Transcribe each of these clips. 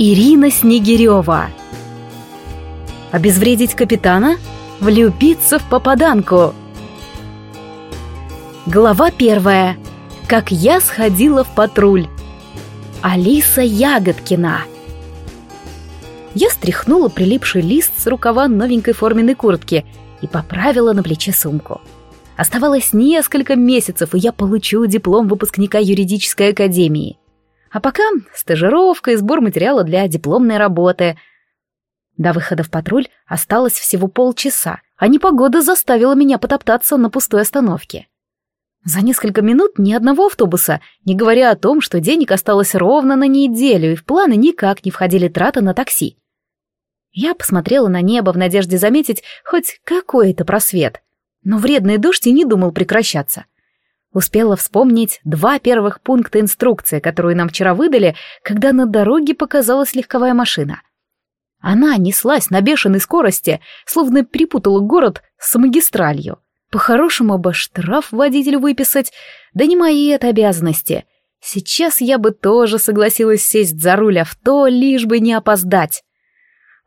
Ирина Снегирева. Обезвредить капитана? Влюбиться в попаданку. Глава первая. Как я сходила в патруль. Алиса Ягодкина. Я стряхнула прилипший лист с рукава новенькой форменной куртки и поправила на плече сумку. Оставалось несколько месяцев, и я получу диплом выпускника юридической академии. А пока стажировка и сбор материала для дипломной работы. До выхода в патруль осталось всего полчаса, а непогода заставила меня потоптаться на пустой остановке. За несколько минут ни одного автобуса, не говоря о том, что денег осталось ровно на неделю, и в планы никак не входили траты на такси. Я посмотрела на небо в надежде заметить хоть какой-то просвет, но вредный дождь и не думал прекращаться — Успела вспомнить два первых пункта инструкции, которые нам вчера выдали, когда на дороге показалась легковая машина. Она неслась на бешеной скорости, словно припутала город с магистралью. По-хорошему бы штраф водителю выписать, да не мои это обязанности. Сейчас я бы тоже согласилась сесть за руль авто, лишь бы не опоздать.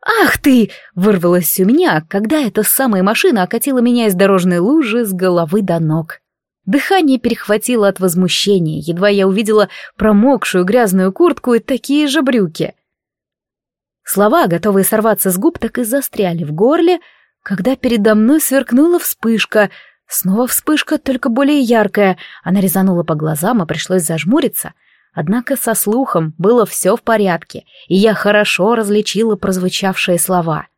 «Ах ты!» — вырвалось у меня, когда эта самая машина окатила меня из дорожной лужи с головы до ног. Дыхание перехватило от возмущения, едва я увидела промокшую грязную куртку и такие же брюки. Слова, готовые сорваться с губ, так и застряли в горле, когда передо мной сверкнула вспышка. Снова вспышка, только более яркая. Она резанула по глазам, и пришлось зажмуриться. Однако со слухом было все в порядке, и я хорошо различила прозвучавшие слова.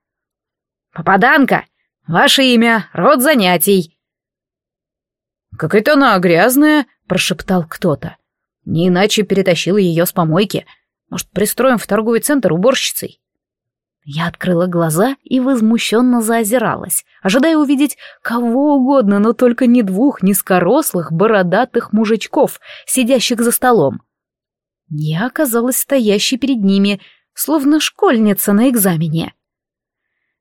«Попаданка! Ваше имя, род занятий!» «Какая-то она грязная», — прошептал кто-то. «Не иначе перетащила ее с помойки. Может, пристроим в торговый центр уборщицей?» Я открыла глаза и возмущенно заозиралась, ожидая увидеть кого угодно, но только не двух низкорослых, бородатых мужичков, сидящих за столом. Я оказалась стоящей перед ними, словно школьница на экзамене.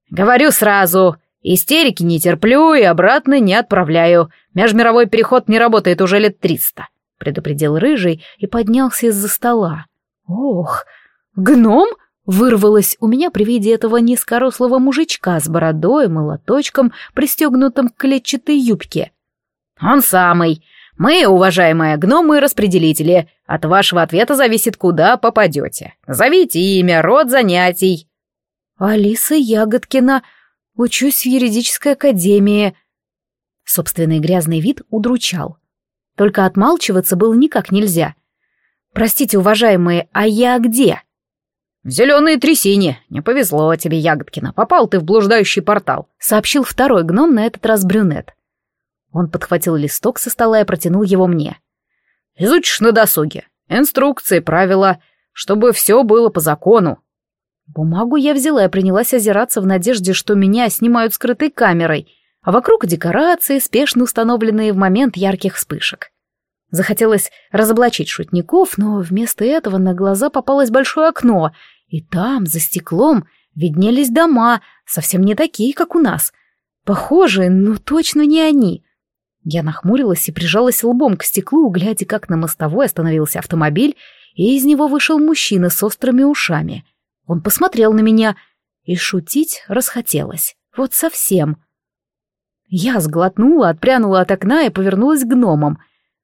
«Говорю сразу, Истерики не терплю и обратно не отправляю. Межмировой переход не работает уже лет триста», — предупредил Рыжий и поднялся из-за стола. «Ох, гном?» — вырвалось у меня при виде этого низкорослого мужичка с бородой, молоточком, пристегнутым к клетчатой юбке. «Он самый. Мы, уважаемые гномы-распределители, от вашего ответа зависит, куда попадете. Зовите имя, род занятий». «Алиса Ягодкина», Учусь в юридической академии». Собственный грязный вид удручал. Только отмалчиваться было никак нельзя. «Простите, уважаемые, а я где?» «В зеленые трясине. Не повезло тебе, Ягодкина. Попал ты в блуждающий портал», — сообщил второй гном, на этот раз брюнет. Он подхватил листок со стола и протянул его мне. «Изучишь на досуге. Инструкции, правила, чтобы все было по закону. Бумагу я взяла и принялась озираться в надежде, что меня снимают скрытой камерой, а вокруг декорации, спешно установленные в момент ярких вспышек. Захотелось разоблачить шутников, но вместо этого на глаза попалось большое окно, и там, за стеклом, виднелись дома, совсем не такие, как у нас. Похожие, но точно не они. Я нахмурилась и прижалась лбом к стеклу, глядя, как на мостовой остановился автомобиль, и из него вышел мужчина с острыми ушами — он посмотрел на меня, и шутить расхотелось. Вот совсем. Я сглотнула, отпрянула от окна и повернулась к гномам.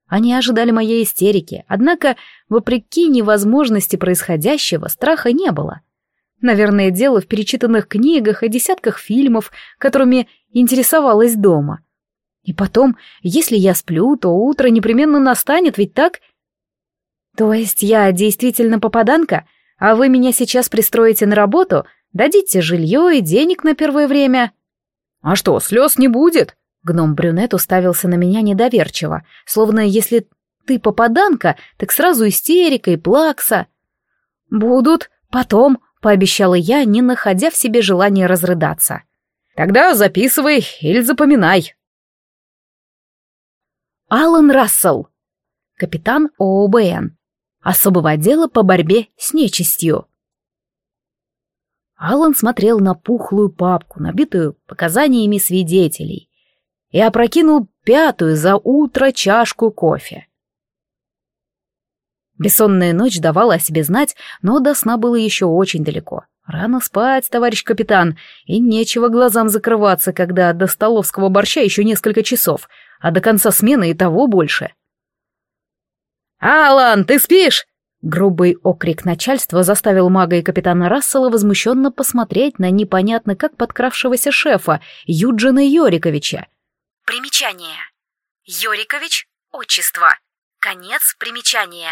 Они ожидали моей истерики, однако, вопреки невозможности происходящего, страха не было. Наверное, дело в перечитанных книгах и десятках фильмов, которыми интересовалась дома. И потом, если я сплю, то утро непременно настанет, ведь так? То есть я действительно попаданка — а вы меня сейчас пристроите на работу, дадите жилье и денег на первое время». «А что, слез не будет?» Гном Брюнет уставился на меня недоверчиво, словно если ты попаданка, так сразу истерика и плакса. «Будут, потом», — пообещала я, не находя в себе желания разрыдаться. «Тогда записывай или запоминай». Алан Рассел, капитан ООБН, Особого отдела по борьбе с нечистью. Алан смотрел на пухлую папку, набитую показаниями свидетелей, и опрокинул пятую за утро чашку кофе. Бессонная ночь давала о себе знать, но до сна было еще очень далеко. Рано спать, товарищ капитан, и нечего глазам закрываться, когда до столовского борща еще несколько часов, а до конца смены и того больше. «Алан, ты спишь?» Грубый окрик начальства заставил мага и капитана Рассела возмущенно посмотреть на непонятно как подкравшегося шефа Юджина Йориковича. Примечание. Йорикович – отчество. Конец примечания.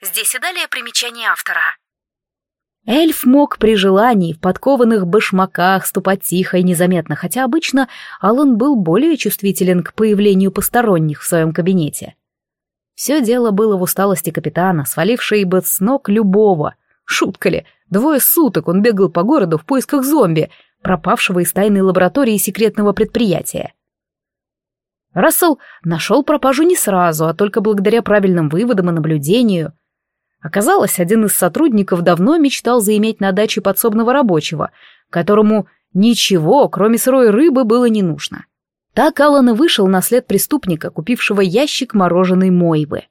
Здесь и далее примечание автора. Эльф мог при желании в подкованных башмаках ступать тихо и незаметно, хотя обычно Алан был более чувствителен к появлению посторонних в своем кабинете. Все дело было в усталости капитана, свалившей бы с ног любого. Шутка ли? Двое суток он бегал по городу в поисках зомби, пропавшего из тайной лаборатории секретного предприятия. Рассел нашел пропажу не сразу, а только благодаря правильным выводам и наблюдению. Оказалось, один из сотрудников давно мечтал заиметь на даче подсобного рабочего, которому ничего, кроме сырой рыбы, было не нужно. Так Аллан и вышел на след преступника, купившего ящик мороженой мойвы.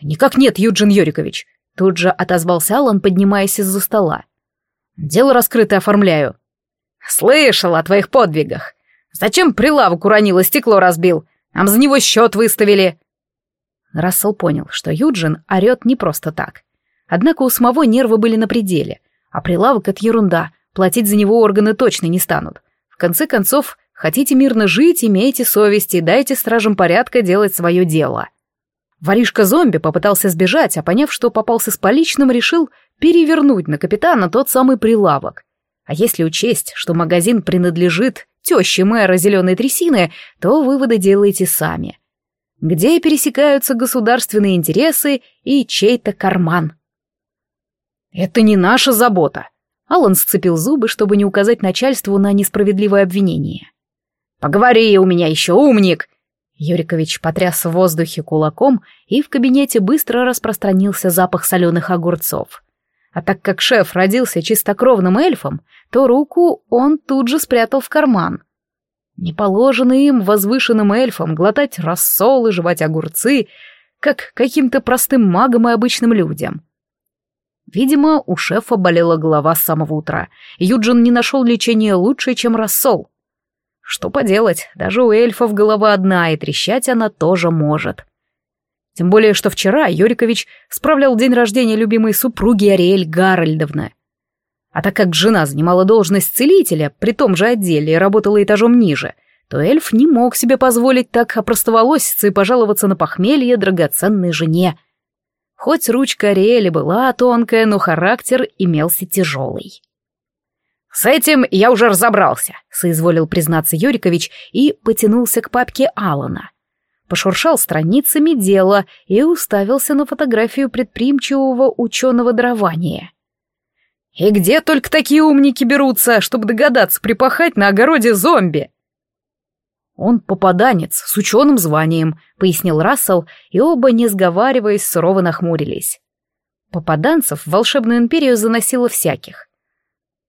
«Никак нет, Юджин Юрикович!» Тут же отозвался Аллан, поднимаясь из-за стола. «Дело раскрыто оформляю». «Слышал о твоих подвигах. Зачем прилавок уронил и стекло разбил? Нам за него счет выставили». Рассел понял, что Юджин орет не просто так. Однако у самого нервы были на пределе, а прилавок — это ерунда, платить за него органы точно не станут. В конце концов, Хотите мирно жить, имейте совести, дайте стражам порядка делать свое дело. Воришка-зомби попытался сбежать, а поняв, что попался с поличным, решил перевернуть на капитана тот самый прилавок. А если учесть, что магазин принадлежит теще мэра зеленой трясины, то выводы делайте сами. Где пересекаются государственные интересы и чей-то карман? «Это не наша забота», Алан сцепил зубы, чтобы не указать начальству на несправедливое обвинение. Поговори у меня еще, умник!» Юрикович потряс в воздухе кулаком, и в кабинете быстро распространился запах соленых огурцов. А так как шеф родился чистокровным эльфом, то руку он тут же спрятал в карман. Не положено им, возвышенным эльфам, глотать рассол и жевать огурцы, как каким-то простым магам и обычным людям. Видимо, у шефа болела голова с самого утра. Юджин не нашел лечения лучше, чем рассол. Что поделать, даже у эльфов голова одна, и трещать она тоже может. Тем более, что вчера Юрикович справлял день рождения любимой супруги Ариэль Гарольдовны. А так как жена занимала должность целителя при том же отделе и работала этажом ниже, то эльф не мог себе позволить так опростоволоситься и пожаловаться на похмелье драгоценной жене. Хоть ручка Ариэли была тонкая, но характер имелся тяжелый. «С этим я уже разобрался», — соизволил признаться Юрикович и потянулся к папке Алана. Пошуршал страницами дела и уставился на фотографию предприимчивого ученого дарования. «И где только такие умники берутся, чтобы догадаться припахать на огороде зомби?» «Он попаданец с ученым званием», — пояснил Рассел, и оба, не сговариваясь, сурово нахмурились. Попаданцев в волшебную империю заносило всяких.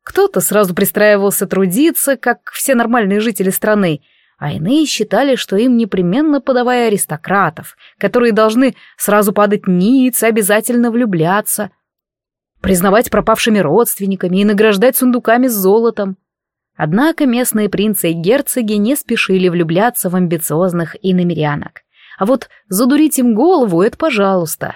Кто-то сразу пристраивался трудиться, как все нормальные жители страны, а иные считали, что им непременно подавая аристократов, которые должны сразу падать ниц, обязательно влюбляться, признавать пропавшими родственниками и награждать сундуками с золотом. Однако местные принцы и герцоги не спешили влюбляться в амбициозных иномерянок. А вот задурить им голову — это пожалуйста.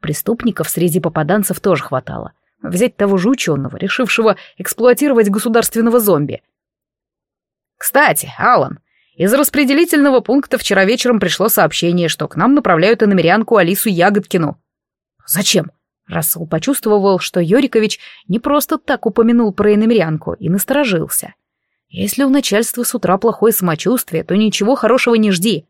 Преступников среди попаданцев тоже хватало. Взять того же ученого, решившего эксплуатировать государственного зомби. Кстати, Алан, из распределительного пункта вчера вечером пришло сообщение, что к нам направляют иномерянку Алису Ягодкину. Зачем? Рассел почувствовал, что Йорикович не просто так упомянул про иномерянку и насторожился. Если у начальства с утра плохое самочувствие, то ничего хорошего не жди.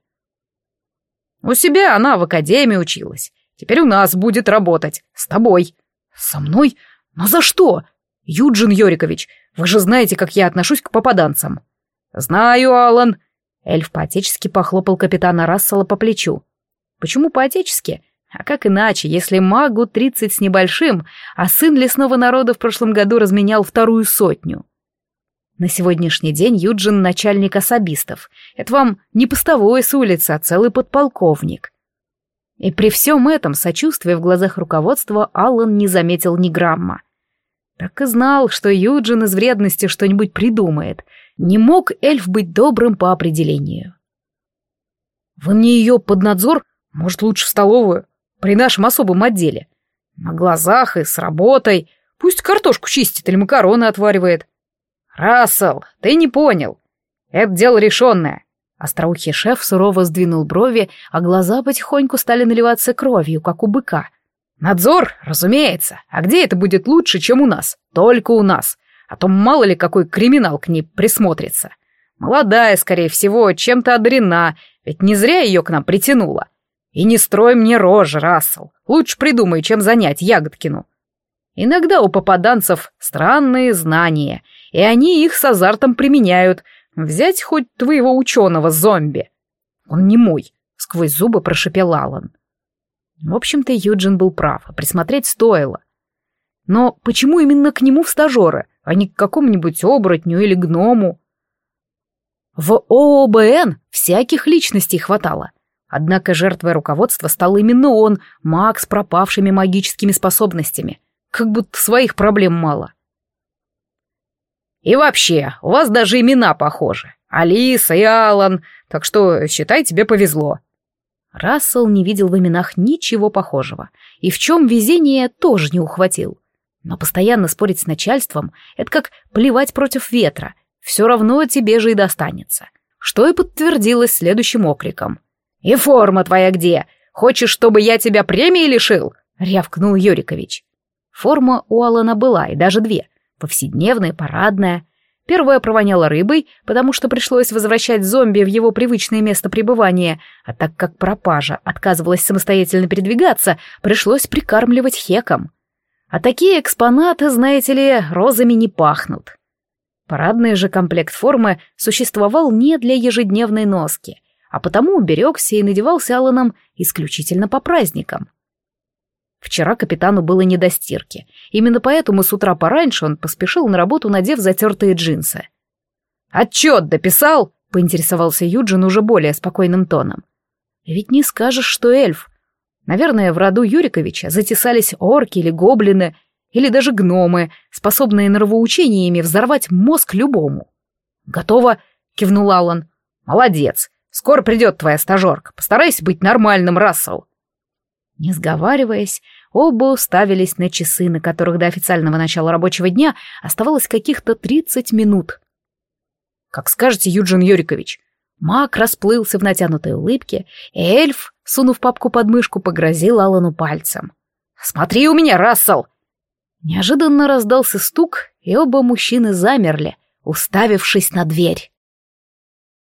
У себя она в академии училась. Теперь у нас будет работать. С тобой. «Со мной? Но за что? Юджин Йорикович, вы же знаете, как я отношусь к попаданцам». «Знаю, Алан. Эльф поотечески похлопал капитана Рассела по плечу. «Почему поотечески? А как иначе, если магу тридцать с небольшим, а сын лесного народа в прошлом году разменял вторую сотню?» На сегодняшний день Юджин начальник особистов. Это вам не постовой с улицы, а целый подполковник. И при всем этом сочувствии в глазах руководства Аллан не заметил ни грамма. Так и знал, что Юджин из вредности что-нибудь придумает. Не мог эльф быть добрым по определению. «Вы мне ее под надзор? Может, лучше в столовую? При нашем особом отделе. На глазах и с работой. Пусть картошку чистит или макароны отваривает». «Рассел, ты не понял. Это дело решенное. Остроухий шеф сурово сдвинул брови, а глаза потихоньку стали наливаться кровью, как у быка. «Надзор, разумеется. А где это будет лучше, чем у нас? Только у нас. А то мало ли какой криминал к ней присмотрится. Молодая, скорее всего, чем-то одарена, ведь не зря ее к нам притянула. И не строй мне рожи, Рассел. Лучше придумай, чем занять Ягодкину. Иногда у попаданцев странные знания, и они их с азартом применяют — Взять хоть твоего ученого зомби. Он не мой, сквозь зубы прошипел Алан. В общем-то, Юджин был прав, а присмотреть стоило. Но почему именно к нему в стажеры, а не к какому-нибудь оборотню или гному? В ООБН всяких личностей хватало. Однако жертвой руководства стал именно он, маг с пропавшими магическими способностями. Как будто своих проблем мало. — и вообще, у вас даже имена похожи. Алиса и Алан, так что, считай, тебе повезло». Рассел не видел в именах ничего похожего, и в чем везение тоже не ухватил. Но постоянно спорить с начальством — это как плевать против ветра, все равно тебе же и достанется. Что и подтвердилось следующим окриком. «И форма твоя где? Хочешь, чтобы я тебя премии лишил?» — рявкнул Юрикович. Форма у Алана была, и даже две — повседневная, парадная. Первая провоняла рыбой, потому что пришлось возвращать зомби в его привычное место пребывания, а так как пропажа отказывалась самостоятельно передвигаться, пришлось прикармливать хеком. А такие экспонаты, знаете ли, розами не пахнут. Парадный же комплект формы существовал не для ежедневной носки, а потому берегся и надевался Алланом исключительно по праздникам. Вчера капитану было не до стирки. Именно поэтому с утра пораньше он поспешил на работу, надев затертые джинсы. «Отчет дописал?» — поинтересовался Юджин уже более спокойным тоном. «Ведь не скажешь, что эльф. Наверное, в роду Юриковича затесались орки или гоблины, или даже гномы, способные норовоучениями взорвать мозг любому». «Готово!» — кивнул Аллан. «Молодец! Скоро придет твоя стажерка. Постарайся быть нормальным, Рассел!» Не сговариваясь, оба уставились на часы, на которых до официального начала рабочего дня оставалось каких-то 30 минут. «Как скажете, Юджин Юрикович!» Мак расплылся в натянутой улыбке, и эльф, сунув папку под мышку, погрозил Алану пальцем. «Смотри у меня, Рассел!» Неожиданно раздался стук, и оба мужчины замерли, уставившись на дверь.